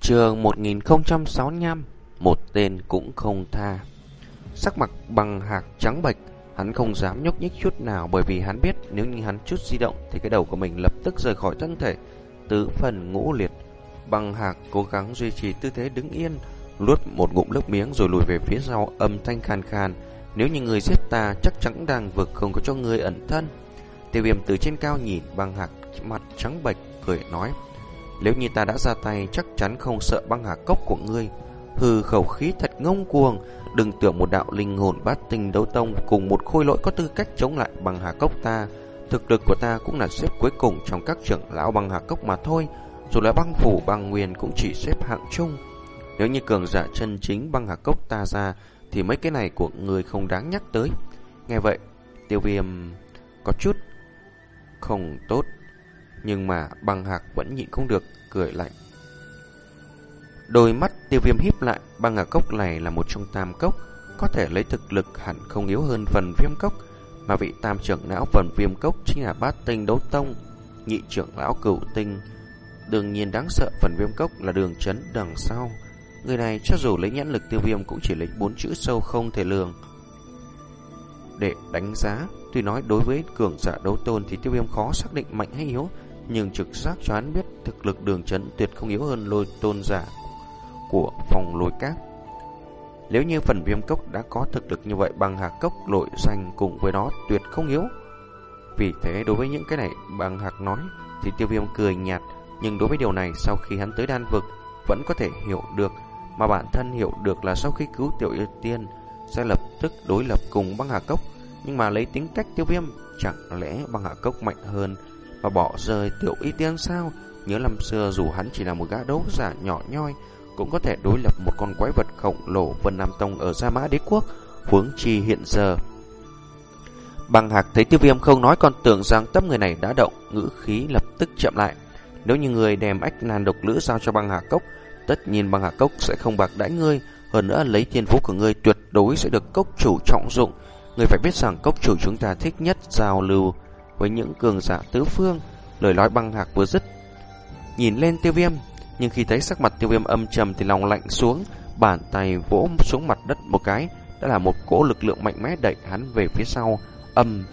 Trường 1065 Một tên cũng không tha. Sắc mặt bằng hạc trắng bệch, Hắn không dám nhúc nhích chút nào Bởi vì hắn biết nếu như hắn chút di động Thì cái đầu của mình lập tức rời khỏi thân thể, Tứ phần ngũ liệt. Bằng hạc cố gắng duy trì tư thế đứng yên, Luốt một ngụm nước miếng rồi lùi về phía sau, âm thanh khan khan Nếu như người giết ta, chắc chắn đang vực không có cho người ẩn thân. Tiêu viêm từ trên cao nhìn, bằng hạc mặt trắng bệch, cười nói nếu như ta đã ra tay, chắc chắn không sợ băng hà cốc của ngươi. Hừ, khẩu khí thật ngông cuồng. Đừng tưởng một đạo linh hồn bát tinh đấu tông Cùng một khôi lỗi có tư cách chống lại băng hà cốc ta. Thực lực của ta cũng là xếp cuối cùng Trong các trưởng lão băng hà cốc mà thôi. Dù là băng phủ, băng nguyên cũng chỉ xếp hạng chung. Nếu như cường giả chân chính băng hà cốc ta ra, Thì mấy cái này của người không đáng nhắc tới. Nghe vậy, Tiêu viêm có chút không tốt nhưng mà băng hạc vẫn nhịn không được, Cười lạnh. Đôi mắt tiêu viêm híp lại, Băng hạc cốc này là một trong tam cốc, Có thể lấy thực lực hẳn không yếu hơn phần viêm cốc, Mà vị tam trưởng lão phần viêm cốc Chính là bát tinh đấu tông, Nhị trưởng lão cửu tinh. Đương nhiên đáng sợ phần viêm cốc là đường chấn đằng sau. Người này cho dù lấy nhãn lực tiêu viêm Cũng chỉ lấy bốn chữ sâu không thể lường. Để đánh giá, Tuy nói đối với cường giả đấu tôn Thì tiêu viêm khó xác định mạnh hay yếu nhưng trực giác cho hắn biết thực lực đường chấn tuyệt không yếu hơn lôi tôn giả của phòng lôi cát. Nếu như phần viêm cốc đã có thực lực như vậy bằng hạc cốc lội xanh cùng với nó tuyệt không yếu. Vì thế, đối với những cái này bằng hạc nói, thì tiêu viêm cười nhạt, nhưng đối với điều này, sau khi hắn tới đan vực, vẫn có thể hiểu được mà bản thân hiểu được là sau khi cứu tiểu yêu tiên, sẽ lập tức đối lập cùng băng hà cốc nhưng mà lấy tính cách tiêu viêm, chẳng lẽ băng hà cốc mạnh hơn và bỏ rơi tiểu y tiên sao? Nhớ năm xưa dù hắn chỉ là một gã đấu giả nhỏ nhoi, cũng có thể đối lập một con quái vật khổng lồ Vân Nam Tông ở Gia Mã Đế Quốc, huống chi hiện giờ. Bằng hạc thấy tiêu viêm không nói còn tưởng rằng tâm người này đã động, ngữ khí lập tức chậm lại. Nếu như người đem ách nan độc lữ giao cho băng hà cốc, tất nhiên băng hà cốc sẽ không bạc đãi ngươi, hơn nữa lấy thiên phú của ngươi tuyệt đối sẽ được cốc chủ trọng dụng. Ngươi phải biết rằng cốc chủ chúng ta thích nhất giao lưu với những cường giả tứ phương, lời nói băng hạc vừa dứt. Nhìn lên tiêu viêm, nhưng khi thấy sắc mặt tiêu viêm âm trầm thì lòng lạnh xuống, bàn tay vỗ xuống mặt đất một cái, đã là một cỗ lực lượng mạnh mẽ đẩy hắn về phía sau, âm.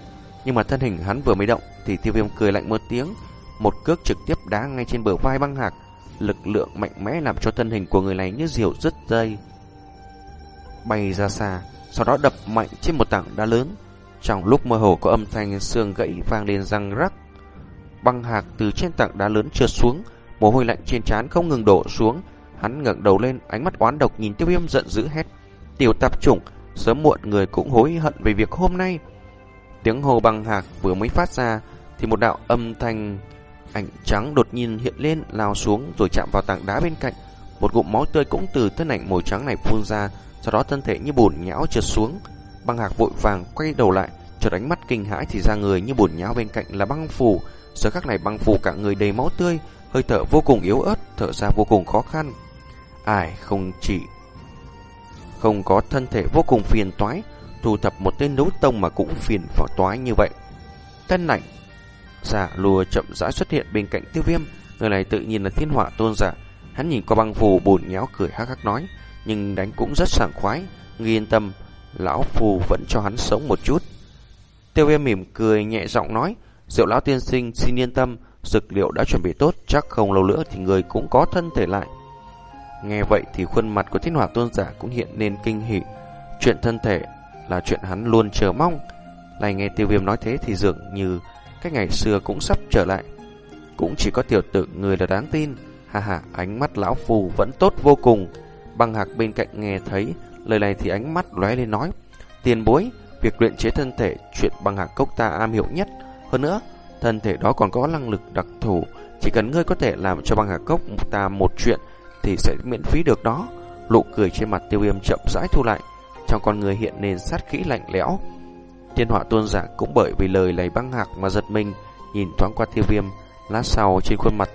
Nhưng mà thân hình hắn vừa mới động thì tiêu viêm cười lạnh một tiếng, một cước trực tiếp đá ngay trên bờ vai băng hạc. Lực lượng mạnh mẽ làm cho thân hình của người này như diều rứt dây. Bay ra xa, sau đó đập mạnh trên một tảng đá lớn. Trong lúc mơ hồ có âm thanh xương gãy vang lên răng rắc, băng hạc từ trên tảng đá lớn trượt xuống, mồ hôi lạnh trên trán không ngừng đổ xuống. Hắn ngẩng đầu lên, ánh mắt oán độc nhìn Tiêu Viêm giận dữ hét: "Tiểu tạp chủng, sớm muộn người cũng hối hận về việc hôm nay." Tiếng hô băng hạc vừa mới phát ra thì một đạo âm thanh ảnh trắng đột nhiên hiện lên lao xuống rồi chạm vào tảng đá bên cạnh. Một ngụm máu tươi cũng từ thân ảnh màu trắng này phun ra, sau đó thân thể như bùn nhão trượt xuống. Băng hạc vội vàng quay đầu lại, chợt ánh mắt kinh hãi thì ra người như bùn nhão bên cạnh là băng phù. Giờ khắc này băng phù cả người đầy máu tươi, hơi thở vô cùng yếu ớt, thở ra vô cùng khó khăn. Ai không chỉ không có thân thể vô cùng phiền toái, thu thập một tên đấu tông mà cũng phiền phỏ toái như vậy. Tân lạnh giả lùa chậm rãi xuất hiện bên cạnh tiêu viêm, người này tự nhiên là thiên họa tôn giả. Hắn nhìn qua băng phù bùn nhão cười hắc hắc nói, nhưng đánh cũng rất sảng khoái, nghi yên tâm, lão phù vẫn cho hắn sống một chút. Tiêu viêm mỉm cười nhẹ giọng nói, Diệu lão tiên sinh xin yên tâm, dược liệu đã chuẩn bị tốt, chắc không lâu nữa thì người cũng có thân thể lại. Nghe vậy thì khuôn mặt của thiên hỏa tôn giả cũng hiện nên kinh hỉ. Chuyện thân thể là chuyện hắn luôn chờ mong. Lại nghe tiêu viêm nói thế thì dường như cái ngày xưa cũng sắp trở lại. Cũng chỉ có tiểu tử người là đáng tin. Ha ha, ánh mắt lão phù vẫn tốt vô cùng. Băng hạc bên cạnh nghe thấy lời này thì ánh mắt lóe lên nói. Tiền bối, việc luyện chế thân thể, chuyện bằng hạc cốc ta am hiểu nhất. Hơn nữa, thân thể đó còn có năng lực đặc thù, chỉ cần ngươi có thể làm cho băng hạc cốc ta một chuyện thì sẽ miễn phí được đó. Lụ cười trên mặt tiêu viêm chậm rãi thu lại, trong con người hiện nên sát khí lạnh lẽo. Thiên họa tôn giả cũng bởi vì lời lấy băng hạc mà giật mình, nhìn thoáng qua tiêu viêm, lát sau trên khuôn mặt,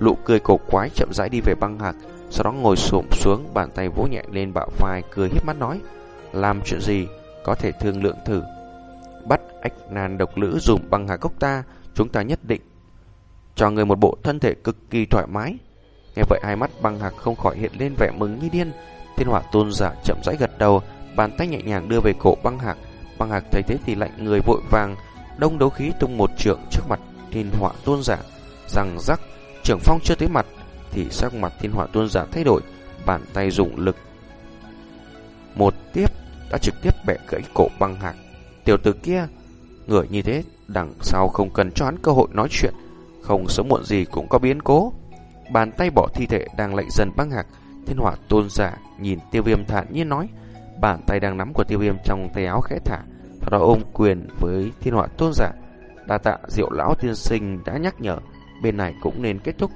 lụ cười cổ quái chậm rãi đi về băng hạc, sau đó ngồi xổm xuống, bàn tay vỗ nhẹ lên bạo vai, cười híp mắt nói, làm chuyện gì, có thể thương lượng thử bắt ách nan độc lữ dùng băng hạc cốc ta, chúng ta nhất định cho người một bộ thân thể cực kỳ thoải mái. Nghe vậy hai mắt băng hạc không khỏi hiện lên vẻ mừng như điên. Thiên hỏa tôn giả chậm rãi gật đầu, bàn tay nhẹ nhàng đưa về cổ băng hạc. Băng hạc thấy thế thì lạnh người vội vàng, đông đấu khí tung một trượng trước mặt thiên hỏa tôn giả. Rằng rắc, trưởng phong chưa tới mặt, thì sắc mặt thiên hỏa tôn giả thay đổi, bàn tay dùng lực. Một tiếp đã trực tiếp bẻ gãy cổ băng hạc. Tiểu tử kia, người như thế, đằng sau không cần cho hắn cơ hội nói chuyện, không sớm muộn gì cũng có biến cố. Bàn tay bỏ thi thể đang lạnh dần băng hạc, thiên hỏa tôn giả nhìn tiêu viêm thản nhiên nói, bàn tay đang nắm của tiêu viêm trong tay áo khẽ thả, sau đó ôm quyền với thiên hỏa tôn giả. Đa tạ diệu lão tiên sinh đã nhắc nhở, bên này cũng nên kết thúc.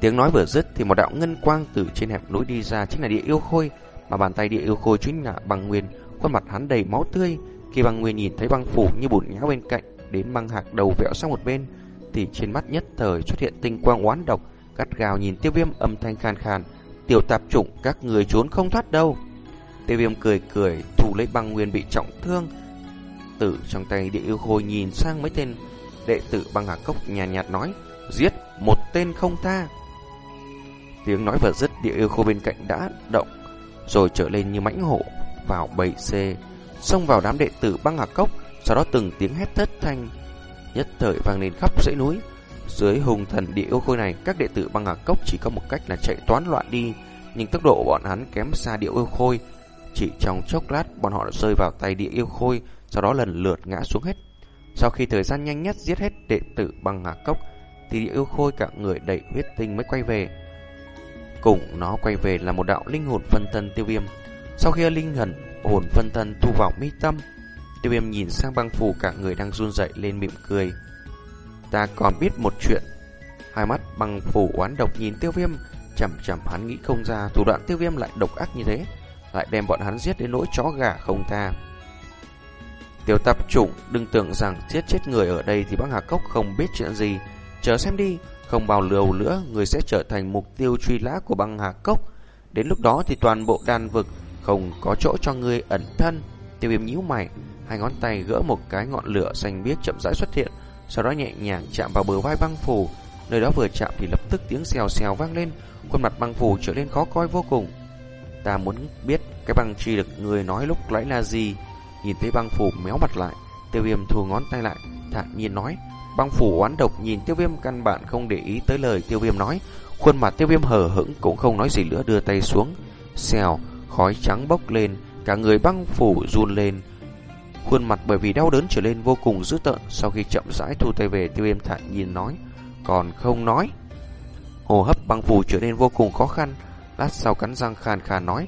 Tiếng nói vừa dứt thì một đạo ngân quang từ trên hẹp núi đi ra chính là địa yêu khôi, mà bàn tay địa yêu khôi chính là băng nguyên, khuôn mặt hắn đầy máu tươi. Khi băng nguyên nhìn thấy băng phủ như bùn nhão bên cạnh, đến băng hạc đầu vẹo sang một bên, thì trên mắt nhất thời xuất hiện tinh quang oán độc, gắt gào nhìn tiêu viêm âm thanh khan khan, tiểu tạp chủng các người trốn không thoát đâu. Tiêu viêm cười cười, thủ lấy băng nguyên bị trọng thương, tử trong tay địa yêu khôi nhìn sang mấy tên đệ tử băng hà cốc nhàn nhạt, nhạt nói, giết một tên không tha. Tiếng nói vừa dứt địa yêu khôi bên cạnh đã động, rồi trở lên như mãnh hổ vào bầy xe, xông vào đám đệ tử băng hà cốc, sau đó từng tiếng hét thất thanh nhất thời vang lên khắp dãy núi. Dưới hùng thần địa yêu khôi này, các đệ tử băng hà cốc chỉ có một cách là chạy toán loạn đi, nhưng tốc độ bọn hắn kém xa địa yêu khôi. Chỉ trong chốc lát, bọn họ đã rơi vào tay địa yêu khôi, sau đó lần lượt ngã xuống hết. Sau khi thời gian nhanh nhất giết hết đệ tử bằng hà cốc, thì yêu khôi cả người đầy huyết tinh mới quay về. Cùng nó quay về là một đạo linh hồn phân thân tiêu viêm. Sau khi linh hồn hồn phân thân thu vào mi tâm, tiêu viêm nhìn sang băng phủ cả người đang run dậy lên mỉm cười. Ta còn biết một chuyện. Hai mắt băng phủ oán độc nhìn tiêu viêm, chậm chậm hắn nghĩ không ra thủ đoạn tiêu viêm lại độc ác như thế, lại đem bọn hắn giết đến nỗi chó gà không tha. Tiểu tập chủng đừng tưởng rằng giết chết người ở đây thì băng hà cốc không biết chuyện gì. Chờ xem đi, không bao lâu nữa người sẽ trở thành mục tiêu truy lã của băng hà cốc. Đến lúc đó thì toàn bộ đàn vực không có chỗ cho người ẩn thân. Tiêu viêm nhíu mày, hai ngón tay gỡ một cái ngọn lửa xanh biếc chậm rãi xuất hiện, sau đó nhẹ nhàng chạm vào bờ vai băng phủ. Nơi đó vừa chạm thì lập tức tiếng xèo xèo vang lên, khuôn mặt băng phủ trở nên khó coi vô cùng. Ta muốn biết cái băng truy lực người nói lúc nãy là gì? Nhìn thấy băng phủ méo mặt lại, tiêu viêm thu ngón tay lại, thản nhiên nói. Băng phủ oán độc nhìn tiêu viêm căn bản không để ý tới lời tiêu viêm nói. Khuôn mặt tiêu viêm hờ hững cũng không nói gì nữa đưa tay xuống. Xèo, khói trắng bốc lên, cả người băng phủ run lên. Khuôn mặt bởi vì đau đớn trở lên vô cùng dữ tợn sau khi chậm rãi thu tay về tiêu viêm thản nhiên nói. Còn không nói. Hồ hấp băng phủ trở nên vô cùng khó khăn. Lát sau cắn răng khàn khàn nói.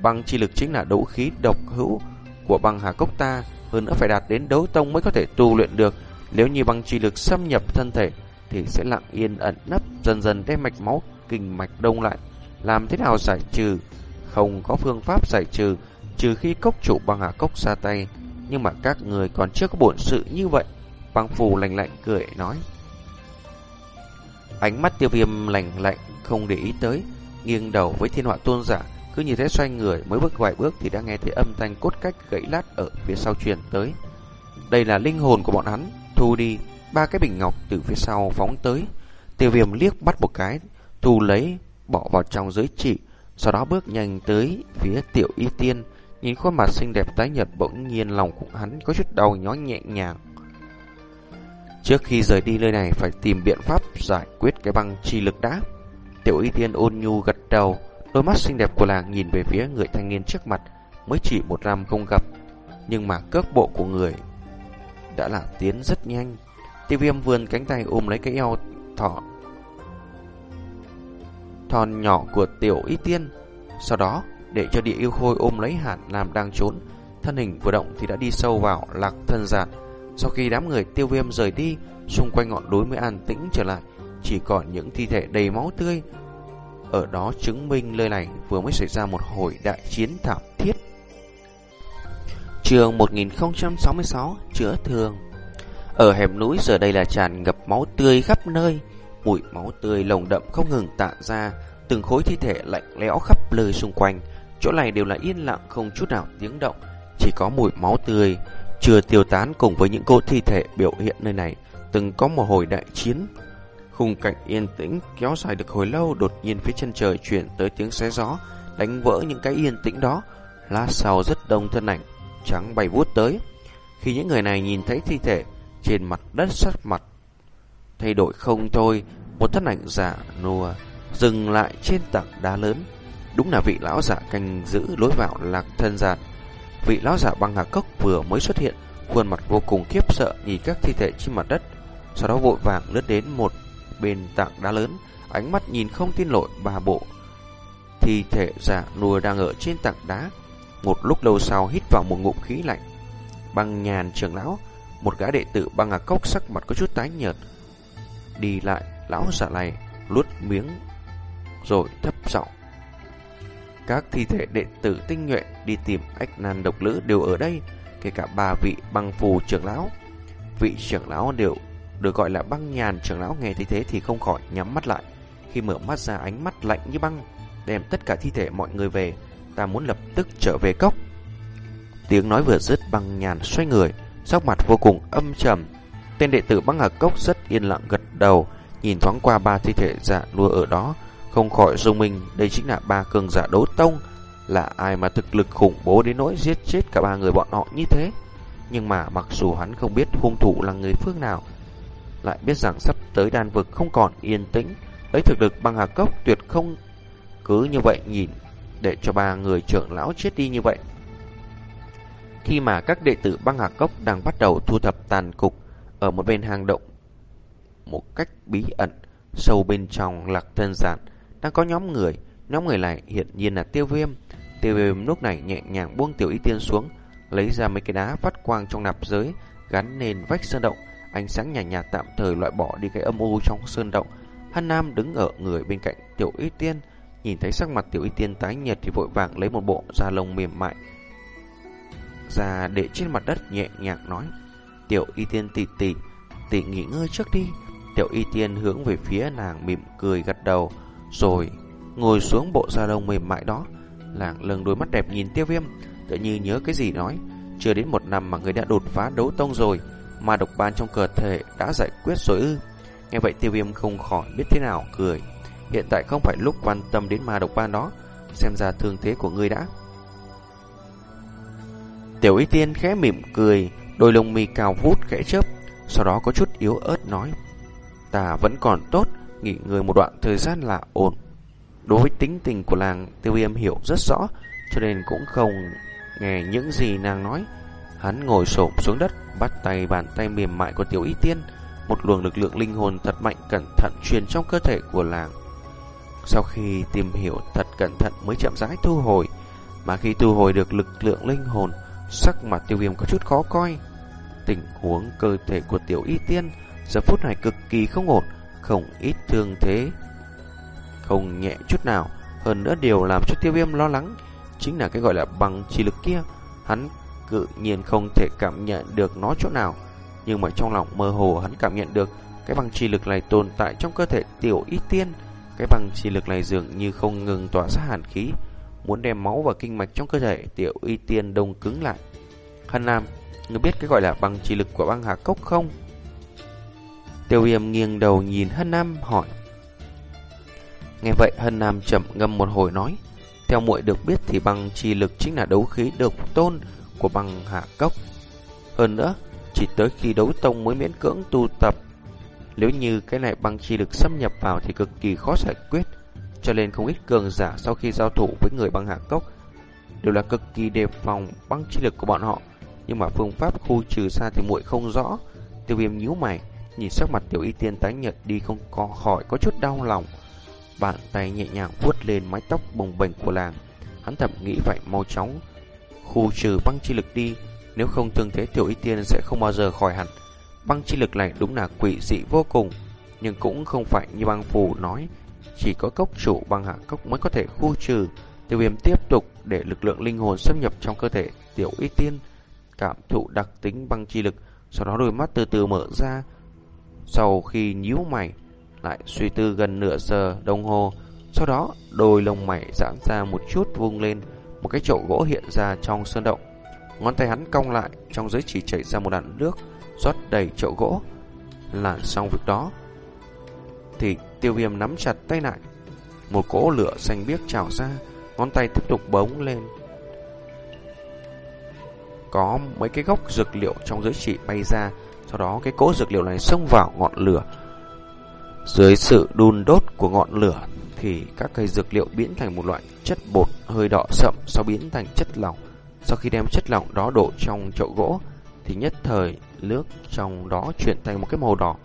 Băng chi lực chính là đấu khí độc hữu của băng hà cốc ta, hơn nữa phải đạt đến đấu tông mới có thể tu luyện được. Nếu như băng chi lực xâm nhập thân thể, thì sẽ lặng yên ẩn nấp, dần dần đem mạch máu kinh mạch đông lại. Làm thế nào giải trừ? Không có phương pháp giải trừ, trừ khi cốc chủ băng hà cốc ra tay. Nhưng mà các người còn chưa có bổn sự như vậy. Băng phù lạnh lạnh cười nói. Ánh mắt tiêu viêm lạnh lạnh, không để ý tới, nghiêng đầu với thiên họa tôn giả, cứ như thế xoay người mới bước vài bước thì đã nghe thấy âm thanh cốt cách gãy lát ở phía sau truyền tới. Đây là linh hồn của bọn hắn, thu đi, ba cái bình ngọc từ phía sau phóng tới. Tiêu viêm liếc bắt một cái, thu lấy, bỏ vào trong giới chỉ, sau đó bước nhanh tới phía tiểu y tiên, nhìn khuôn mặt xinh đẹp tái nhật bỗng nhiên lòng của hắn có chút đau nhói nhẹ nhàng. Trước khi rời đi nơi này phải tìm biện pháp giải quyết cái băng chi lực đã. Tiểu y tiên ôn nhu gật đầu, Đôi mắt xinh đẹp của làng nhìn về phía người thanh niên trước mặt, Mới chỉ một năm không gặp. Nhưng mà cước bộ của người Đã là tiến rất nhanh. Tiêu viêm vươn cánh tay ôm lấy cái eo thỏ Thòn nhỏ của tiểu y tiên. Sau đó, để cho địa yêu khôi ôm lấy hạt làm đang trốn, Thân hình vừa động thì đã đi sâu vào lạc thân giạt Sau khi đám người tiêu viêm rời đi, Xung quanh ngọn núi mới an tĩnh trở lại, Chỉ còn những thi thể đầy máu tươi ở đó chứng minh nơi này vừa mới xảy ra một hồi đại chiến thảm thiết. Trường 1066 chữa thương. Ở hẻm núi giờ đây là tràn ngập máu tươi khắp nơi, Mùi máu tươi lồng đậm không ngừng tản ra, Từng khối thi thể lạnh lẽo khắp nơi xung quanh. Chỗ này đều là yên lặng, không chút nào tiếng động, Chỉ có mùi máu tươi, Chưa tiêu tán cùng với những cô thi thể biểu hiện nơi này. Từng có một hồi đại chiến Khung cảnh yên tĩnh kéo dài được hồi lâu đột nhiên phía chân trời chuyển tới tiếng xé gió, đánh vỡ những cái yên tĩnh đó. lá sau rất đông thân ảnh trắng bay vút tới. Khi những người này nhìn thấy thi thể trên mặt đất sắt mặt thay đổi không thôi, một thân ảnh giả nua dừng lại trên tảng đá lớn. Đúng là vị lão giả canh giữ lối vào lạc thân giàn. Vị lão giả băng hà cốc vừa mới xuất hiện, khuôn mặt vô cùng khiếp sợ nhìn các thi thể trên mặt đất, sau đó vội vàng lướt đến một bên tảng đá lớn, ánh mắt nhìn không tin nổi ba bộ. Thi thể giả nùa đang ở trên tảng đá, một lúc lâu sau hít vào một ngụm khí lạnh. Băng nhàn trưởng lão, một gã đệ tử băng hà cốc sắc mặt có chút tái nhợt. Đi lại, lão giả này luốt miếng rồi thấp giọng các thi thể đệ tử tinh nhuệ đi tìm ách nan độc lữ đều ở đây, kể cả ba vị băng phù trưởng lão. Vị trưởng lão đều được gọi là băng nhàn trưởng lão nghe thấy thế thì không khỏi nhắm mắt lại. Khi mở mắt ra ánh mắt lạnh như băng, đem tất cả thi thể mọi người về, ta muốn lập tức trở về cốc. Tiếng nói vừa dứt băng nhàn xoay người, sắc mặt vô cùng âm trầm. Tên đệ tử băng ở cốc rất yên lặng gật đầu, nhìn thoáng qua ba thi thể dạ giả lùa ở đó, không khỏi dung mình, đây chính là ba cường giả đấu tông, là ai mà thực lực khủng bố đến nỗi giết chết cả ba người bọn họ như thế. Nhưng mà mặc dù hắn không biết hung thủ là người phương nào, lại biết rằng sắp tới đan vực không còn yên tĩnh, lấy thực lực băng hà cốc tuyệt không cứ như vậy nhìn để cho ba người trưởng lão chết đi như vậy. Khi mà các đệ tử băng hà cốc đang bắt đầu thu thập tàn cục ở một bên hang động một cách bí ẩn, sâu bên trong lạc thân giản, đang có nhóm người, nhóm người này hiện nhiên là tiêu viêm. Tiêu viêm lúc này nhẹ nhàng buông tiểu y tiên xuống, lấy ra mấy cái đá phát quang trong nạp giới, gắn nền vách sơn động, ánh sáng nhạt nhạt tạm thời loại bỏ đi cái âm u trong sơn động. Hân Nam đứng ở người bên cạnh tiểu y tiên, nhìn thấy sắc mặt tiểu y tiên tái nhợt thì vội vàng lấy một bộ da lông mềm mại ra để trên mặt đất nhẹ nhàng nói: "Tiểu y tiên tỷ tỷ, tỷ nghỉ ngơi trước đi." Tiểu y tiên hướng về phía nàng mỉm cười gật đầu, rồi ngồi xuống bộ da lông mềm mại đó. Làng lưng đôi mắt đẹp nhìn tiêu viêm, tự như nhớ cái gì nói. Chưa đến một năm mà người đã đột phá đấu tông rồi, mà độc ban trong cơ thể đã giải quyết rồi ư. Nghe vậy tiêu viêm không khỏi biết thế nào cười. Hiện tại không phải lúc quan tâm đến ma độc ban đó, xem ra thương thế của ngươi đã. Tiểu y tiên khẽ mỉm cười, đôi lông mi cao vút khẽ chớp, sau đó có chút yếu ớt nói. Ta vẫn còn tốt, nghỉ ngơi một đoạn thời gian là ổn. Đối với tính tình của làng, tiêu viêm hiểu rất rõ, cho nên cũng không nghe những gì nàng nói. Hắn ngồi xổm xuống đất, bắt tay bàn tay mềm mại của tiểu y tiên, một luồng lực lượng linh hồn thật mạnh cẩn thận truyền trong cơ thể của làng. Sau khi tìm hiểu thật cẩn thận mới chậm rãi thu hồi, mà khi thu hồi được lực lượng linh hồn, sắc mặt tiêu viêm có chút khó coi. Tình huống cơ thể của tiểu y tiên giờ phút này cực kỳ không ổn, không ít thương thế, không nhẹ chút nào. Hơn nữa điều làm cho tiêu viêm lo lắng chính là cái gọi là bằng chi lực kia. Hắn cự nhiên không thể cảm nhận được nó chỗ nào, nhưng mà trong lòng mơ hồ hắn cảm nhận được cái bằng chi lực này tồn tại trong cơ thể tiểu y tiên. Cái bằng chi lực này dường như không ngừng tỏa ra hàn khí, muốn đem máu và kinh mạch trong cơ thể tiểu y tiên đông cứng lại. Hân Nam, ngươi biết cái gọi là bằng chi lực của băng hà cốc không? Tiêu viêm nghiêng đầu nhìn Hân Nam hỏi. Nghe vậy Hân Nam chậm ngâm một hồi nói. Theo muội được biết thì băng chi lực chính là đấu khí độc tôn của băng hạ cốc. Hơn nữa, chỉ tới khi đấu tông mới miễn cưỡng tu tập. Nếu như cái này băng chi lực xâm nhập vào thì cực kỳ khó giải quyết. Cho nên không ít cường giả sau khi giao thủ với người băng hạ cốc đều là cực kỳ đề phòng băng chi lực của bọn họ. Nhưng mà phương pháp khu trừ xa thì muội không rõ. Tiêu viêm nhíu mày, Nhìn sắc mặt tiểu y tiên tái nhợt đi không có khỏi có chút đau lòng Bàn tay nhẹ nhàng vuốt lên mái tóc bồng bềnh của làng Hắn thầm nghĩ vậy mau chóng Khu trừ băng chi lực đi Nếu không thương thế tiểu y tiên sẽ không bao giờ khỏi hẳn. Băng chi lực này đúng là quỷ dị vô cùng Nhưng cũng không phải như băng phù nói. Chỉ có cốc chủ băng hạ cốc mới có thể khu trừ. Tiêu viêm tiếp tục để lực lượng linh hồn xâm nhập trong cơ thể tiểu y tiên. Cảm thụ đặc tính băng chi lực Sau đó đôi mắt từ từ mở ra. Sau khi nhíu mày, lại suy tư gần nửa giờ đồng hồ, sau đó đôi lông mày giãn ra một chút vung lên, một cái chậu gỗ hiện ra trong sơn động. Ngón tay hắn cong lại, trong dưới chỉ chảy ra một đàn nước, rót đầy chậu gỗ. là xong việc đó, thì tiêu viêm nắm chặt tay lại. Một cỗ lửa xanh biếc trào ra, ngón tay tiếp tục bóng lên. Có mấy cái gốc dược liệu trong giới chỉ bay ra, sau đó cái cỗ dược liệu này xông vào ngọn lửa. Dưới sự đun đốt của ngọn lửa thì các cây dược liệu biến thành một loại chất bột hơi đỏ sậm sau biến thành chất lỏng. Sau khi đem chất lỏng đó đổ trong chậu gỗ thì nhất thời nước trong đó chuyển thành một cái màu đỏ.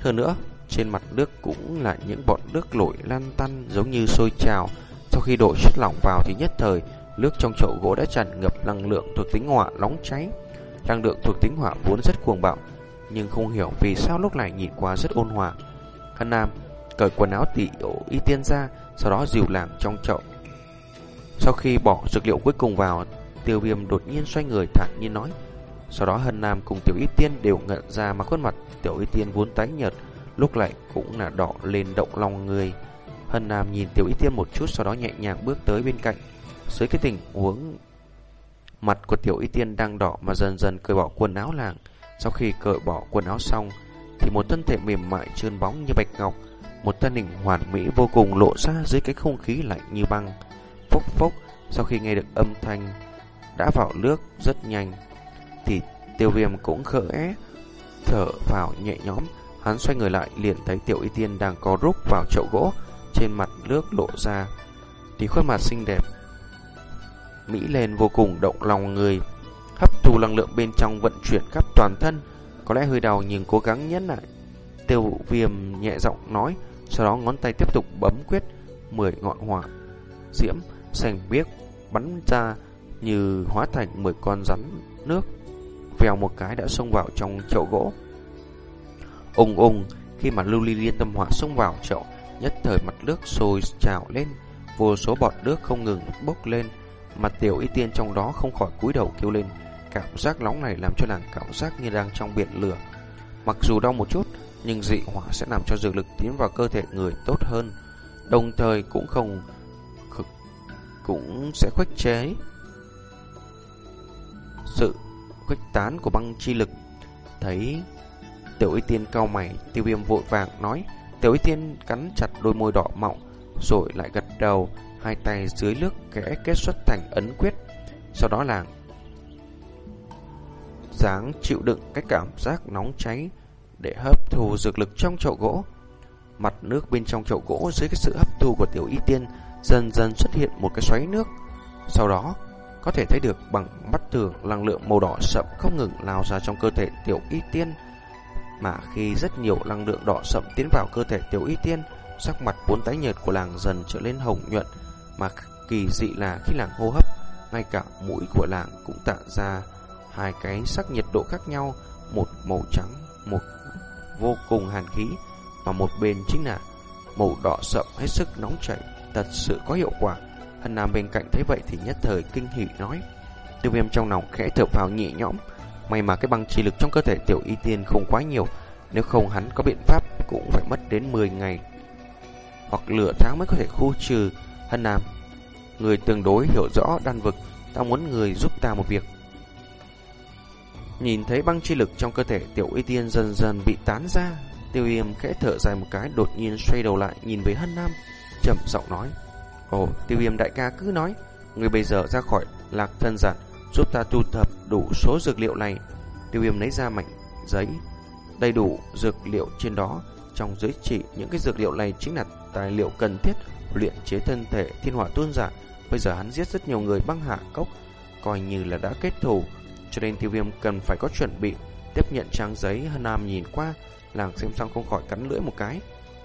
Hơn nữa, trên mặt nước cũng là những bọt nước lội lan tăn giống như sôi trào. Sau khi đổ chất lỏng vào thì nhất thời nước trong chậu gỗ đã tràn ngập năng lượng thuộc tính hỏa nóng cháy. Năng lượng thuộc tính hỏa vốn rất cuồng bạo, nhưng không hiểu vì sao lúc này nhìn qua rất ôn hòa. Hân Nam cởi quần áo tỉ y tiên ra, sau đó dìu làm trong chậu. Sau khi bỏ dược liệu cuối cùng vào, tiêu viêm đột nhiên xoay người thản nhiên nói. Sau đó Hân Nam cùng Tiểu Y Tiên đều ngận ra mà khuôn mặt Tiểu Y Tiên vốn tái nhợt, lúc lại cũng là đỏ lên động lòng người. Hân Nam nhìn Tiểu Y Tiên một chút sau đó nhẹ nhàng bước tới bên cạnh. Dưới cái tình huống mặt của Tiểu Y Tiên đang đỏ mà dần dần cởi bỏ quần áo làng. Sau khi cởi bỏ quần áo xong thì một thân thể mềm mại trơn bóng như bạch ngọc, một thân hình hoàn mỹ vô cùng lộ ra dưới cái không khí lạnh như băng. Phốc phốc, sau khi nghe được âm thanh đã vào nước rất nhanh thì tiêu viêm cũng khỡ é thở vào nhẹ nhõm. Hắn xoay người lại liền thấy tiểu y tiên đang co rúc vào chậu gỗ trên mặt nước lộ ra thì khuôn mặt xinh đẹp mỹ lên vô cùng động lòng người hấp thu năng lượng bên trong vận chuyển khắp toàn thân. Có lẽ hơi đau nhưng cố gắng nhẫn lại tiêu viêm nhẹ giọng nói sau đó ngón tay tiếp tục bấm quyết mười ngọn hỏa diễm xanh biếc bắn ra như hóa thành mười con rắn nước vèo một cái đã xông vào trong chậu gỗ. Ung ung, khi mà lưu ly liên tâm hỏa xông vào chậu, nhất thời mặt nước sôi trào lên, vô số bọt nước không ngừng bốc lên, mặt tiểu y tiên trong đó không khỏi cúi đầu kêu lên. Cảm giác nóng này làm cho nàng cảm giác như đang trong biển lửa. Mặc dù đau một chút, nhưng dị hỏa sẽ làm cho dược lực tiến vào cơ thể người tốt hơn, đồng thời cũng không cũng sẽ khuếch chế sự khuếch tán của băng chi lực. Thấy Tiểu Y Tiên cao mày, Tiêu Viêm vội vàng nói, Tiểu Y Tiên cắn chặt đôi môi đỏ mọng, rồi lại gật đầu, hai tay dưới nước kẽ kết xuất thành ấn quyết. Sau đó là dáng chịu đựng cái cảm giác nóng cháy để hấp thu dược lực trong chậu gỗ. Mặt nước bên trong chậu gỗ dưới cái sự hấp thu của Tiểu Y Tiên dần dần xuất hiện một cái xoáy nước. Sau đó, có thể thấy được bằng mắt thường năng lượng màu đỏ sậm không ngừng lao ra trong cơ thể tiểu y tiên. Mà khi rất nhiều năng lượng đỏ sậm tiến vào cơ thể tiểu y tiên, sắc mặt vốn tái nhợt của làng dần trở lên hồng nhuận. Mà kỳ dị là khi làng hô hấp, ngay cả mũi của làng cũng tạo ra hai cái sắc nhiệt độ khác nhau, một màu trắng, một vô cùng hàn khí, và một bên chính là màu đỏ sậm hết sức nóng chảy, thật sự có hiệu quả. Hân Nam bên cạnh thấy vậy thì nhất thời kinh hỉ nói. Tiêu viêm trong lòng khẽ thở vào nhẹ nhõm. May mà cái băng chi lực trong cơ thể tiểu y tiên không quá nhiều. Nếu không hắn có biện pháp cũng phải mất đến 10 ngày. Hoặc lửa tháng mới có thể khu trừ. Hân Nam, người tương đối hiểu rõ đan vực. Ta muốn người giúp ta một việc. Nhìn thấy băng chi lực trong cơ thể tiểu y tiên dần dần bị tán ra. Tiêu viêm khẽ thở dài một cái đột nhiên xoay đầu lại nhìn về Hân Nam chậm giọng nói. Ồ, tiêu viêm đại ca cứ nói, người bây giờ ra khỏi lạc thân giản, giúp ta thu thập đủ số dược liệu này. Tiêu viêm lấy ra mảnh giấy, đầy đủ dược liệu trên đó. Trong giới chỉ, những cái dược liệu này chính là tài liệu cần thiết luyện chế thân thể thiên hỏa tuôn giả. Bây giờ hắn giết rất nhiều người băng hạ cốc, coi như là đã kết thù. Cho nên tiêu viêm cần phải có chuẩn bị. Tiếp nhận trang giấy, Hân Nam nhìn qua, làng xem xong không khỏi cắn lưỡi một cái.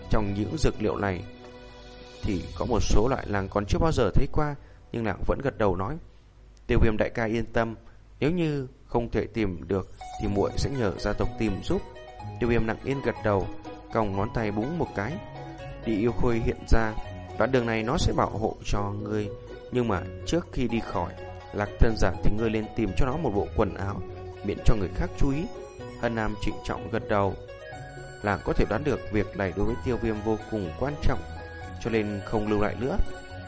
Trong những dược liệu này thì có một số loại làng còn chưa bao giờ thấy qua, nhưng làng vẫn gật đầu nói. Tiêu viêm đại ca yên tâm, nếu như không thể tìm được thì muội sẽ nhờ gia tộc tìm giúp. Tiêu viêm nặng yên gật đầu, còng ngón tay búng một cái. Đi yêu khôi hiện ra, đoạn đường này nó sẽ bảo hộ cho ngươi. Nhưng mà trước khi đi khỏi, lạc thân giản thì ngươi lên tìm cho nó một bộ quần áo, miễn cho người khác chú ý. Hân Nam trịnh trọng gật đầu. Làng có thể đoán được việc này đối với tiêu viêm vô cùng quan trọng cho nên không lưu lại nữa.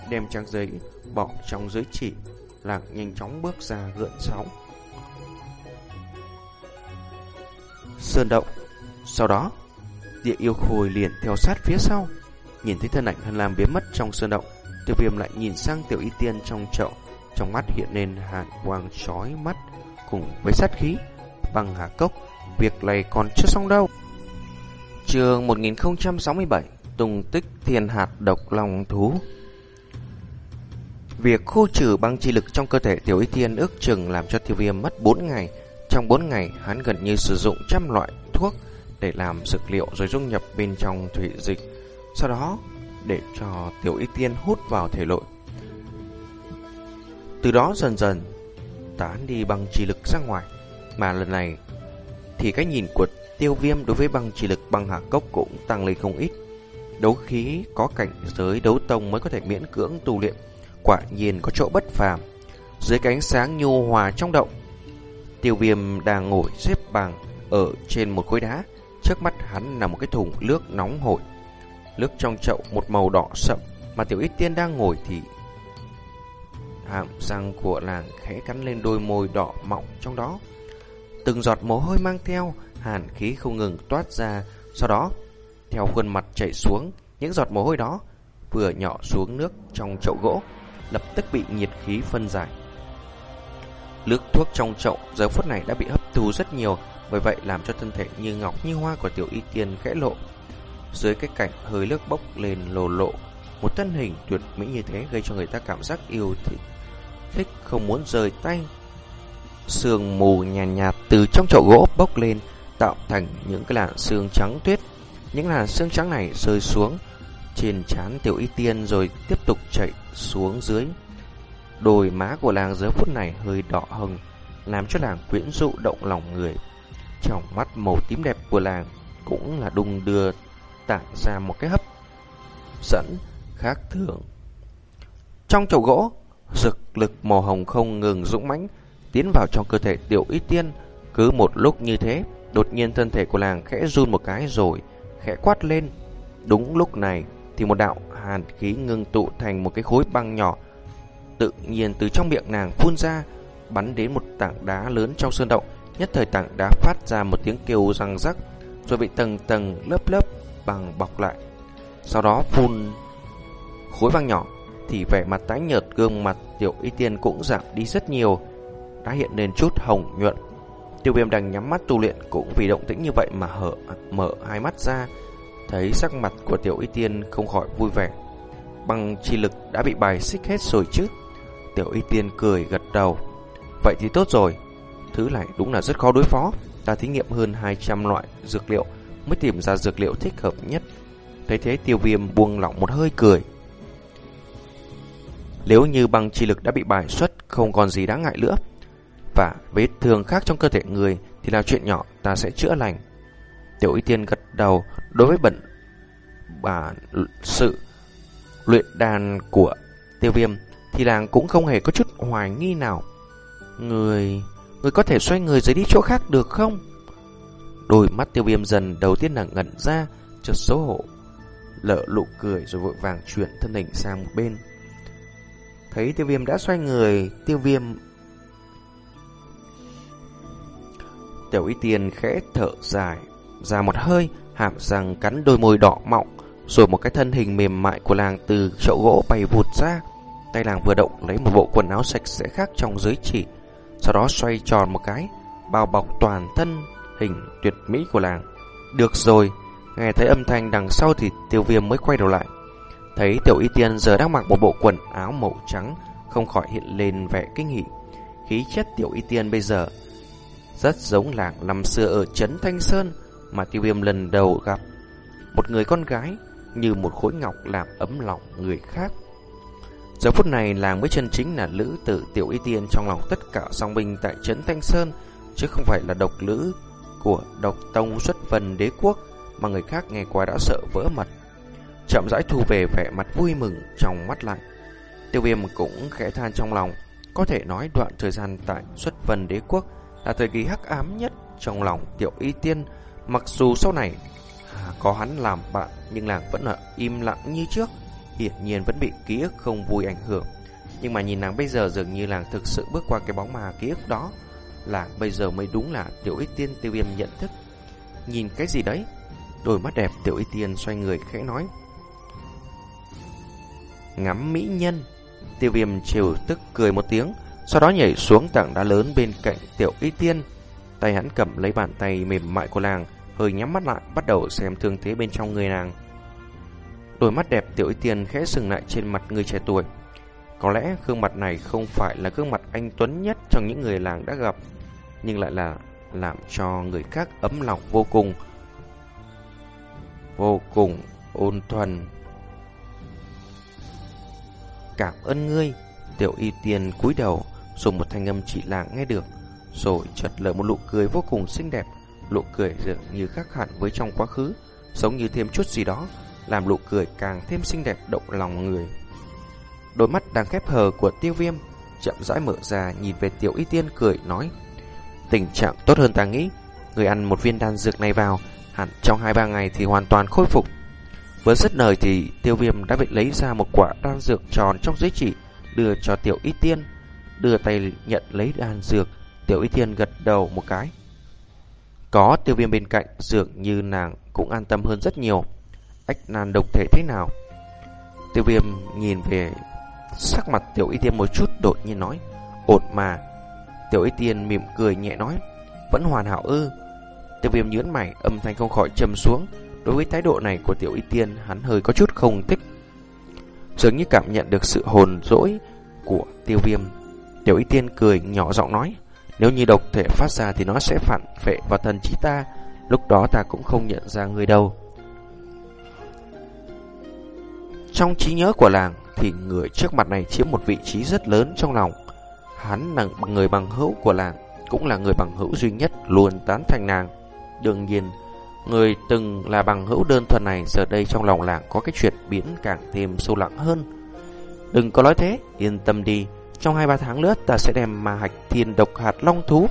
Đem trang giấy bỏ trong giới chỉ, Lạc nhanh chóng bước ra gợn sóng. Sơn động. Sau đó, Địa yêu khôi liền theo sát phía sau Nhìn thấy thân ảnh Hân Lam biến mất trong sơn động Tiêu viêm lại nhìn sang tiểu y tiên trong chậu Trong mắt hiện lên hàn quang chói mắt Cùng với sát khí Bằng hà cốc Việc này còn chưa xong đâu Trường 1067 Tùng tích thiên hạt độc lòng thú Việc khô trừ băng chi lực trong cơ thể tiểu y tiên ước chừng làm cho tiêu viêm mất 4 ngày. Trong 4 ngày, hắn gần như sử dụng trăm loại thuốc để làm dược liệu rồi dung nhập bên trong thủy dịch. Sau đó, để cho tiểu y tiên hút vào thể nội. Từ đó dần dần tán đi băng chi lực ra ngoài. Mà lần này thì cái nhìn của tiêu viêm đối với băng chi lực băng hạ cốc cũng tăng lên không ít. Đấu khí có cảnh giới đấu tông mới có thể miễn cưỡng tu luyện quả nhiên có chỗ bất phàm. Dưới cánh sáng nhu hòa trong động, tiêu viêm đang ngồi xếp bằng ở trên một khối đá. Trước mắt hắn là một cái thùng nước nóng hổi. Nước trong chậu một màu đỏ sậm, mà tiểu ít tiên đang ngồi thì hàm răng của nàng khẽ cắn lên đôi môi đỏ mọng trong đó. Từng giọt mồ hôi mang theo, hàn khí không ngừng toát ra, sau đó theo khuôn mặt chảy xuống, những giọt mồ hôi đó vừa nhỏ xuống nước trong chậu gỗ, lập tức bị nhiệt khí phân giải. Nước thuốc trong chậu giờ phút này đã bị hấp thu rất nhiều, bởi vậy làm cho thân thể như ngọc như hoa của tiểu y tiên khẽ lộ. Dưới cái cảnh hơi nước bốc lên lồ lộ, một thân hình tuyệt mỹ như thế gây cho người ta cảm giác yêu thích, thích không muốn rời tay. Sương mù nhàn nhạt, nhạt từ trong chậu gỗ bốc lên, tạo thành những cái làn sương trắng tuyết. Những làn sương trắng này rơi xuống trên trán tiểu y tiên rồi tiếp tục chạy xuống dưới. Đôi má của làng giờ phút này hơi đỏ hồng, làm cho làng quyến dụ động lòng người. Trong mắt màu tím đẹp của làng cũng là đung đưa tạo ra một cái hấp dẫn khác thường. Trong chậu gỗ, rực lực màu hồng không ngừng dũng mãnh tiến vào trong cơ thể tiểu y tiên. Cứ một lúc như thế, đột nhiên thân thể của làng khẽ run một cái rồi khẽ quát lên. Đúng lúc này, thì một đạo hàn khí ngưng tụ thành một cái khối băng nhỏ. Tự nhiên từ trong miệng nàng phun ra bắn đến một tảng đá lớn trong sơn động. Nhất thời tảng đá phát ra một tiếng kêu răng rắc rồi bị tầng tầng lớp lớp bằng bọc lại. Sau đó phun khối băng nhỏ thì vẻ mặt tái nhợt gương mặt tiểu y tiên cũng giảm đi rất nhiều. Đã hiện lên chút hồng nhuận tiêu viêm đang nhắm mắt tu luyện cũng vì động tĩnh như vậy mà hở, mở hai mắt ra, Thấy sắc mặt của tiểu y tiên không khỏi vui vẻ. Bằng chi lực đã bị bài xích hết rồi chứ? Tiểu y tiên cười gật đầu. Vậy thì tốt rồi. Thứ này đúng là rất khó đối phó. Ta thí nghiệm hơn 200 loại dược liệu Mới tìm ra dược liệu thích hợp nhất. Thấy thế, tiêu viêm buông lỏng một hơi cười. Nếu như bằng chi lực đã bị bài xuất, Không còn gì đáng ngại nữa. Và vết thương khác trong cơ thể người Thì là chuyện nhỏ ta sẽ chữa lành Tiểu Y Tiên gật đầu đối với bận bản sự luyện đàn của tiêu viêm thì làng cũng không hề có chút hoài nghi nào. Người... người có thể xoay người rời đi chỗ khác được không? Đôi mắt tiêu viêm dần đầu tiên là ngẩn ra, chợt xấu hổ. Lợ lụ cười rồi vội vàng chuyển thân hình sang một bên. Thấy tiêu viêm đã xoay người, tiêu viêm... Tiểu y tiên khẽ thở dài, ra một hơi, hàm răng cắn đôi môi đỏ mọng, rồi một cái thân hình mềm mại của làng từ chậu gỗ bay vụt ra. Tay làng vừa động lấy một bộ quần áo sạch sẽ khác trong giới chỉ, sau đó xoay tròn một cái, bao bọc toàn thân hình tuyệt mỹ của làng. Được rồi, nghe thấy âm thanh đằng sau thì tiêu viêm mới quay đầu lại. Thấy tiểu y tiên giờ đang mặc một bộ quần áo màu trắng, không khỏi hiện lên vẻ kinh hỉ. Khí chất tiểu y tiên bây giờ rất giống làng năm xưa ở Trấn Thanh Sơn, mà tiêu viêm lần đầu gặp một người con gái như một khối ngọc làm ấm lòng người khác. Giờ phút này làng mới chân chính là lữ tử tiểu y tiên trong lòng tất cả song binh tại Trấn Thanh Sơn, chứ không phải là độc lữ của độc tông xuất vân đế quốc mà người khác nghe qua đã sợ vỡ mật. Chậm rãi thu về vẻ mặt vui mừng trong mắt lại. Tiêu viêm cũng khẽ than trong lòng, có thể nói đoạn thời gian tại xuất vân đế quốc là thời kỳ hắc ám nhất trong lòng tiểu y tiên Mặc dù sau này à, có hắn làm bạn nhưng làng vẫn ở im lặng như trước, hiển nhiên vẫn bị ký ức không vui ảnh hưởng. Nhưng mà nhìn nàng bây giờ dường như làng thực sự bước qua cái bóng mà ký ức đó. Là bây giờ mới đúng là tiểu Y tiên tiêu viêm nhận thức. Nhìn cái gì đấy? Đôi mắt đẹp tiểu y tiên xoay người khẽ nói. Ngắm mỹ nhân. Tiêu viêm chiều tức cười một tiếng, sau đó nhảy xuống tảng đá lớn bên cạnh tiểu y tiên. Tay hắn cầm lấy bàn tay mềm mại của nàng, hơi nhắm mắt lại, bắt đầu xem thương thế bên trong người nàng. Đôi mắt đẹp tiểu y tiên khẽ sừng lại trên mặt người trẻ tuổi. Có lẽ gương mặt này không phải là gương mặt anh Tuấn nhất trong những người làng đã gặp, nhưng lại là làm cho người khác ấm lòng vô cùng. Vô cùng ôn thuần. Cảm ơn ngươi, tiểu y tiên cúi đầu, dùng một thanh âm chỉ làng nghe được, rồi chợt lở một nụ cười vô cùng xinh đẹp, nụ cười dường như khác hẳn với trong quá khứ, giống như thêm chút gì đó, làm nụ cười càng thêm xinh đẹp động lòng người. Đôi mắt đang khép hờ của tiêu viêm chậm rãi mở ra nhìn về tiểu y tiên cười nói Tình trạng tốt hơn ta nghĩ Người ăn một viên đan dược này vào Hẳn trong 2-3 ngày thì hoàn toàn khôi phục. Vừa dứt lời thì tiêu viêm đã bị lấy ra một quả đan dược tròn trong giới chỉ Đưa cho tiểu y tiên. Đưa tay nhận lấy đan dược. Tiểu y tiên gật đầu một cái. Có tiêu viêm bên cạnh, Dường như nàng cũng an tâm hơn rất nhiều. Ách nan độc thể thế nào? Tiêu viêm nhìn về Sắc mặt tiểu y tiên một chút, đột nhiên nói, Ổn mà. Tiểu y tiên mỉm cười nhẹ nói, Vẫn hoàn hảo ư? Tiêu viêm nhướng mày, âm thanh không khỏi trầm xuống. Đối với thái độ này của tiểu y tiên Hắn hơi có chút không thích. Dường như cảm nhận được sự hồn dỗi Của tiêu viêm. Tiểu y tiên cười nhỏ giọng nói Nếu như độc thể phát ra thì nó sẽ phản phệ vào thần trí ta Lúc đó ta cũng không nhận ra người đâu Trong trí nhớ của làng thì người trước mặt này chiếm một vị trí rất lớn trong lòng. Hắn là người bằng hữu của làng, cũng là người bằng hữu duy nhất luôn tán thành nàng. Đương nhiên, người từng là bằng hữu đơn thuần này giờ đây trong lòng làng có cái chuyện biến càng thêm sâu lặng hơn. Đừng có nói thế, yên tâm đi. Trong 2-3 tháng nữa ta sẽ đem ma hạch thiên độc hạt long thú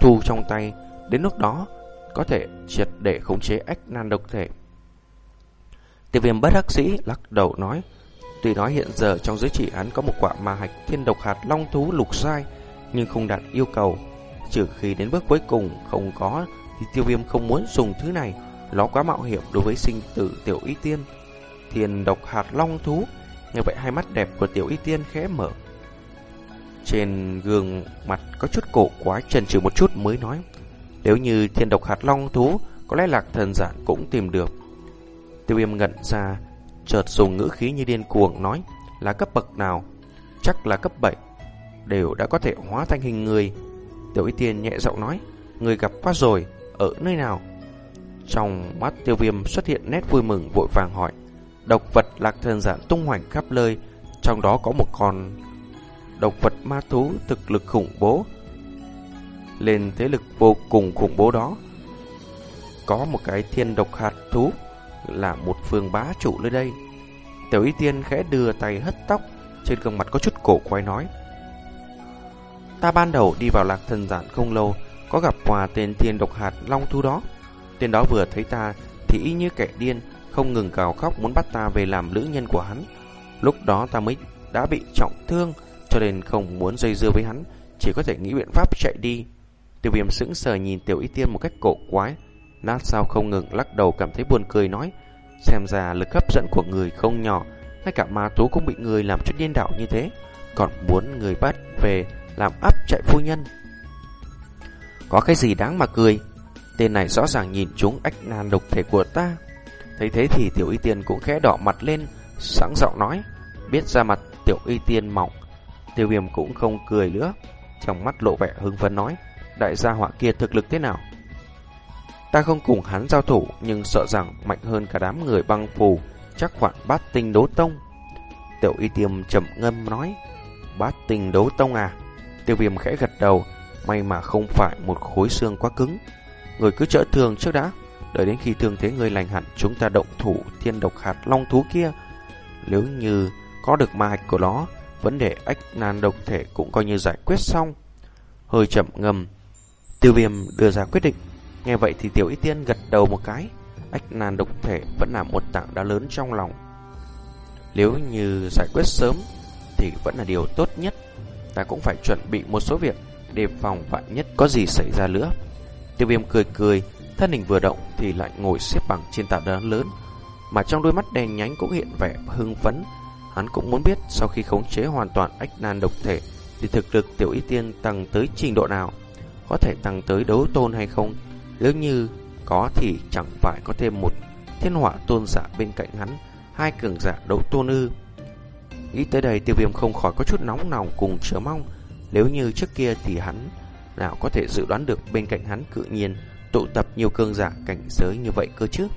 thu trong tay. Đến lúc đó, có thể triệt để khống chế ách nan độc thể. Tiêu viêm bất đắc sĩ lắc đầu nói Tuy nói hiện giờ trong giới chỉ án có một quả ma hạch thiên độc hạt long thú lục sai, nhưng không đạt yêu cầu. Trừ khi đến bước cuối cùng không có, thì tiêu viêm không muốn dùng thứ này. Nó quá mạo hiểm đối với sinh tử tiểu y tiên. Thiên độc hạt long thú, như vậy hai mắt đẹp của tiểu y tiên khẽ mở. Trên gương mặt có chút cổ quái chần chừ một chút mới nói. Nếu như thiên độc hạt long thú, có lẽ lạc thần giản cũng tìm được. Tiêu viêm ngẩn ra, chợt dùng ngữ khí như điên cuồng nói là cấp bậc nào, chắc là cấp 7, đều đã có thể hóa thành hình người. Tiểu Y Tiên nhẹ giọng nói, người gặp qua rồi, ở nơi nào? Trong mắt tiêu viêm xuất hiện nét vui mừng vội vàng hỏi, độc vật lạc thần giản tung hoành khắp nơi, trong đó có một con độc vật ma thú thực lực khủng bố. Lên thế lực vô cùng khủng bố đó, có một cái thiên độc hạt thú là một phương bá chủ nơi đây. Tiểu Y Tiên khẽ đưa tay hất tóc, trên gương mặt có chút cổ quay nói. Ta ban đầu đi vào lạc thần giản không lâu, có gặp hòa tên thiên độc hạt long thu đó. Tên đó vừa thấy ta thì y như kẻ điên, không ngừng gào khóc muốn bắt ta về làm nữ nhân của hắn. Lúc đó ta mới đã bị trọng thương, cho nên không muốn dây dưa với hắn, chỉ có thể nghĩ biện pháp chạy đi. Tiêu viêm sững sờ nhìn tiểu y tiên một cách cổ quái, Nát sao không ngừng lắc đầu cảm thấy buồn cười nói Xem ra lực hấp dẫn của người không nhỏ Ngay cả ma tú cũng bị người làm cho điên đảo như thế Còn muốn người bắt về làm áp chạy phu nhân. Có cái gì đáng mà cười? Tên này rõ ràng nhìn chúng ách nan độc thể của ta. Thấy thế thì tiểu y tiên cũng khẽ đỏ mặt lên Sáng giọng nói Biết ra mặt tiểu y tiên mỏng Tiêu viêm cũng không cười nữa Trong mắt lộ vẻ hưng phấn nói Đại gia họa kia thực lực thế nào Ta không cùng hắn giao thủ nhưng sợ rằng mạnh hơn cả đám người băng phù, chắc khoảng bát tinh đấu tông. Tiểu y tiêm chậm ngâm nói, bát tinh đấu tông à? Tiêu viêm khẽ gật đầu, may mà không phải một khối xương quá cứng. Người cứ chữa thương trước đã, đợi đến khi thương thế người lành hẳn chúng ta động thủ thiên độc hạt long thú kia. Nếu như có được ma hạch của nó, vấn đề ách nan độc thể cũng coi như giải quyết xong. Hơi chậm ngầm, tiêu viêm đưa ra quyết định Nghe vậy thì Tiểu Y Tiên gật đầu một cái, ách nan độc thể vẫn là một tảng đá lớn trong lòng. Nếu như giải quyết sớm thì vẫn là điều tốt nhất. Ta cũng phải chuẩn bị một số việc đề phòng vạn nhất có gì xảy ra nữa. Tiêu viêm cười cười, Thân hình vừa động thì lại ngồi xếp bằng trên tảng đá lớn, mà trong đôi mắt đen nhánh cũng hiện vẻ hưng phấn. Hắn cũng muốn biết sau khi khống chế hoàn toàn ách nan độc thể thì thực lực tiểu y tiên tăng tới trình độ nào, có thể tăng tới đấu tôn hay không. Nếu như có thì chẳng phải có thêm một thiên hỏa tôn giả bên cạnh hắn, hai cường giả đấu tôn ư. Nghĩ tới đây tiêu viêm không khỏi có chút nóng lòng cùng chờ mong. Nếu như trước kia thì hắn nào có thể dự đoán được bên cạnh hắn cự nhiên tụ tập nhiều cường giả cảnh giới như vậy cơ chứ.